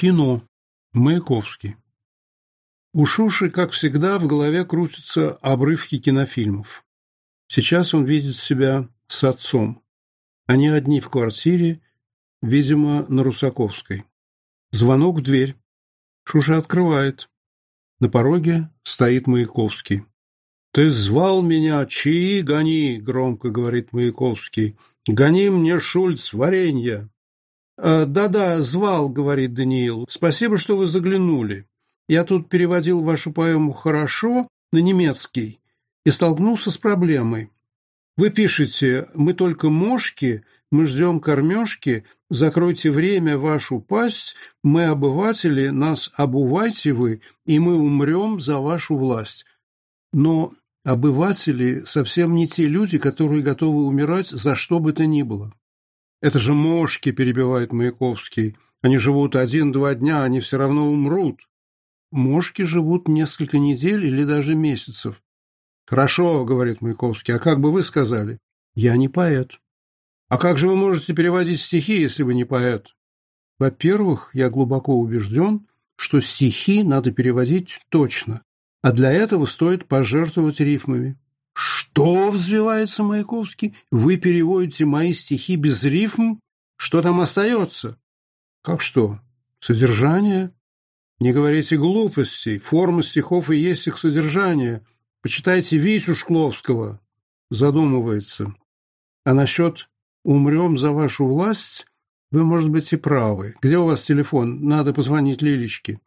Кино. Маяковский. У Шуши, как всегда, в голове крутятся обрывки кинофильмов. Сейчас он видит себя с отцом. Они одни в квартире, видимо, на Русаковской. Звонок в дверь. Шуша открывает. На пороге стоит Маяковский. «Ты звал меня, чаи гони!» — громко говорит Маяковский. «Гони мне, Шульц, варенье!» Э, «Да-да, звал», — говорит Даниил. «Спасибо, что вы заглянули. Я тут переводил вашу поэму «Хорошо» на немецкий и столкнулся с проблемой. Вы пишете «Мы только мошки», «Мы ждем кормежки», «Закройте время вашу пасть», «Мы обыватели, нас обувайте вы, и мы умрем за вашу власть». Но обыватели совсем не те люди, которые готовы умирать за что бы то ни было. Это же мошки, перебивает Маяковский. Они живут один-два дня, они все равно умрут. Мошки живут несколько недель или даже месяцев. Хорошо, говорит Маяковский, а как бы вы сказали? Я не поэт. А как же вы можете переводить стихи, если вы не поэт? Во-первых, я глубоко убежден, что стихи надо переводить точно, а для этого стоит пожертвовать рифмами. «Что?» — взвивается Маяковский. «Вы переводите мои стихи без рифм? Что там остается?» «Как что? Содержание?» «Не говорите глупостей. Форма стихов и есть их содержание. Почитайте Витю Шкловского». Задумывается. «А насчет «умрем за вашу власть» вы, может быть, и правы. Где у вас телефон? Надо позвонить Лилечке».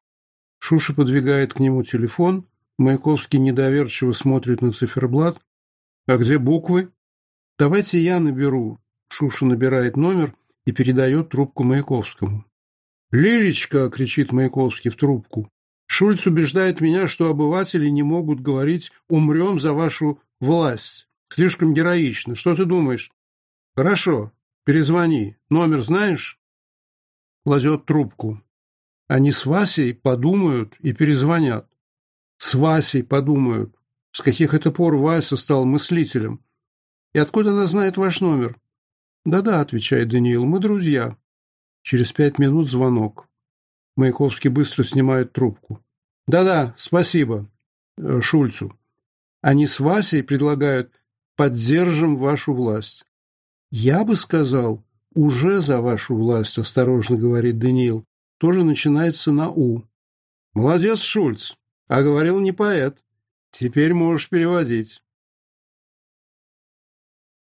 Шуша подвигает к нему телефон. Маяковский недоверчиво смотрит на циферблат, «А где буквы?» «Давайте я наберу». Шуша набирает номер и передает трубку Маяковскому. «Лилечка!» – кричит Маяковский в трубку. «Шульц убеждает меня, что обыватели не могут говорить «умрем за вашу власть». Слишком героично. Что ты думаешь?» «Хорошо. Перезвони. Номер знаешь?» Кладет трубку. Они с Васей подумают и перезвонят. С Васей подумают. С каких это пор Вася стал мыслителем? И откуда она знает ваш номер? Да-да, отвечает Даниил, мы друзья. Через пять минут звонок. Маяковский быстро снимает трубку. Да-да, спасибо. Э, Шульцу. Они с Васей предлагают «поддержим вашу власть». «Я бы сказал, уже за вашу власть», – осторожно говорит Даниил. «Тоже начинается на «у». «Молодец, Шульц, а говорил не поэт». Теперь можешь переводить.